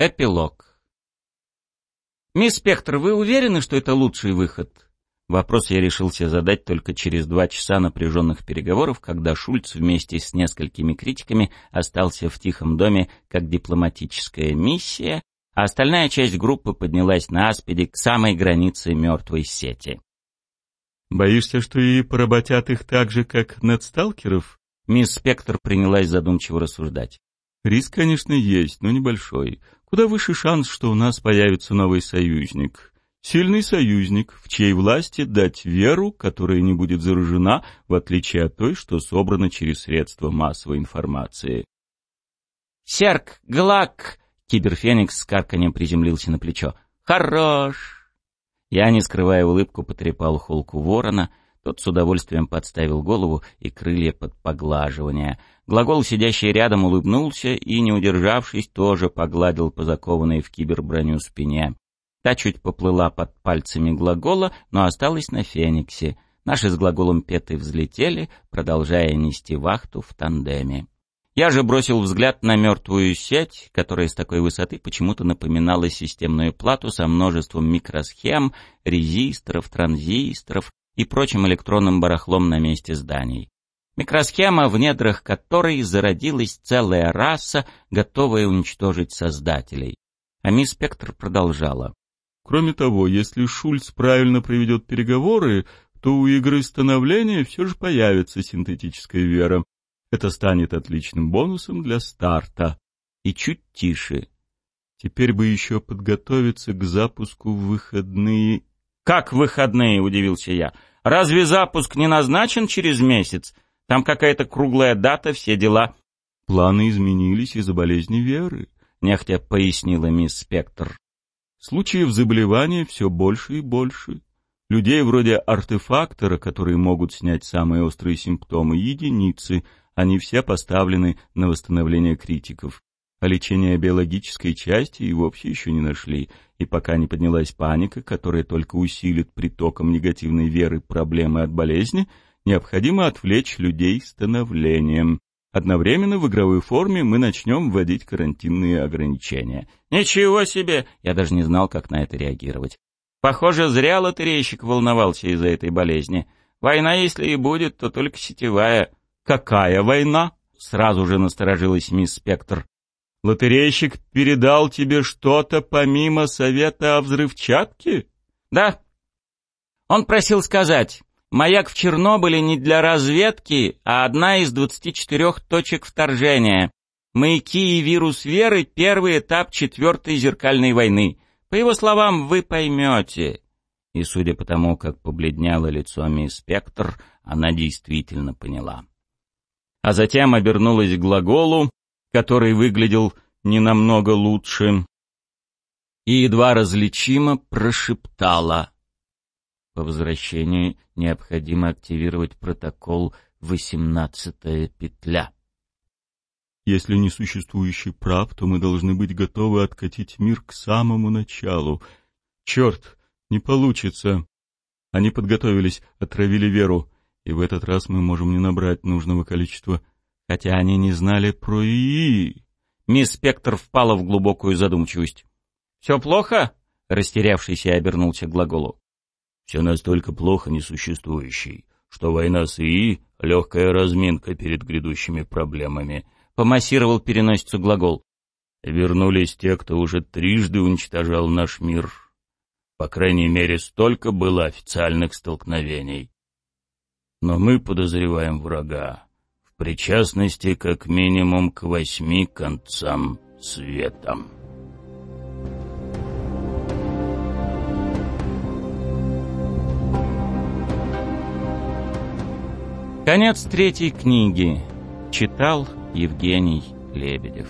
Эпилог. «Мисс Спектр, вы уверены, что это лучший выход?» Вопрос я решился задать только через два часа напряженных переговоров, когда Шульц вместе с несколькими критиками остался в тихом доме как дипломатическая миссия, а остальная часть группы поднялась на аспиде к самой границе мертвой сети. «Боишься, что и поработят их так же, как надсталкеров?» Мисс Спектр принялась задумчиво рассуждать. «Риск, конечно, есть, но небольшой. Куда выше шанс, что у нас появится новый союзник. Сильный союзник, в чьей власти дать веру, которая не будет заражена, в отличие от той, что собрана через средства массовой информации. «Серк, Глак!» — киберфеникс с карканем приземлился на плечо. «Хорош!» Я, не скрывая улыбку, потрепал холку ворона — тот с удовольствием подставил голову и крылья под поглаживание. Глагол, сидящий рядом, улыбнулся и, не удержавшись, тоже погладил по закованной в киберброню спине. Та чуть поплыла под пальцами глагола, но осталась на фениксе. Наши с глаголом петы взлетели, продолжая нести вахту в тандеме. Я же бросил взгляд на мертвую сеть, которая с такой высоты почему-то напоминала системную плату со множеством микросхем, резисторов, транзисторов, и прочим электронным барахлом на месте зданий. Микросхема, в недрах которой зародилась целая раса, готовая уничтожить создателей. А мисс Спектр продолжала. Кроме того, если Шульц правильно проведет переговоры, то у игры становления все же появится синтетическая вера. Это станет отличным бонусом для старта. И чуть тише. Теперь бы еще подготовиться к запуску в выходные... «Как выходные?» — удивился я. Разве запуск не назначен через месяц? Там какая-то круглая дата, все дела. Планы изменились из-за болезни Веры, нехотя пояснила мисс Спектр. Случаев заболевания все больше и больше. Людей вроде артефактора, которые могут снять самые острые симптомы, единицы, они все поставлены на восстановление критиков а лечение биологической части и вовсе еще не нашли, и пока не поднялась паника, которая только усилит притоком негативной веры проблемы от болезни, необходимо отвлечь людей становлением. Одновременно в игровой форме мы начнем вводить карантинные ограничения. Ничего себе! Я даже не знал, как на это реагировать. Похоже, зря лотерейщик волновался из-за этой болезни. Война, если и будет, то только сетевая. Какая война? Сразу же насторожилась мисс Спектр. Лотерейщик передал тебе что-то помимо совета о взрывчатке? Да. Он просил сказать, маяк в Чернобыле не для разведки, а одна из 24 точек вторжения. Маяки и вирус веры — первый этап четвертой зеркальной войны. По его словам, вы поймете. И судя по тому, как побледняло лицо мисс Спектр, она действительно поняла. А затем обернулась к глаголу, который выглядел не намного лучше, и едва различимо прошептала. По возвращении необходимо активировать протокол «Восемнадцатая петля». Если несуществующий прав, то мы должны быть готовы откатить мир к самому началу. Черт, не получится. Они подготовились, отравили Веру, и в этот раз мы можем не набрать нужного количества хотя они не знали про ИИ. Мисс Спектр впала в глубокую задумчивость. «Все плохо?» — растерявшийся обернулся к глаголу. «Все настолько плохо несуществующий, что война с ИИ — легкая разминка перед грядущими проблемами», — помассировал переносицу глагол. «Вернулись те, кто уже трижды уничтожал наш мир. По крайней мере, столько было официальных столкновений. Но мы подозреваем врага причастности как минимум к восьми концам света. Конец третьей книги. Читал Евгений Лебедев.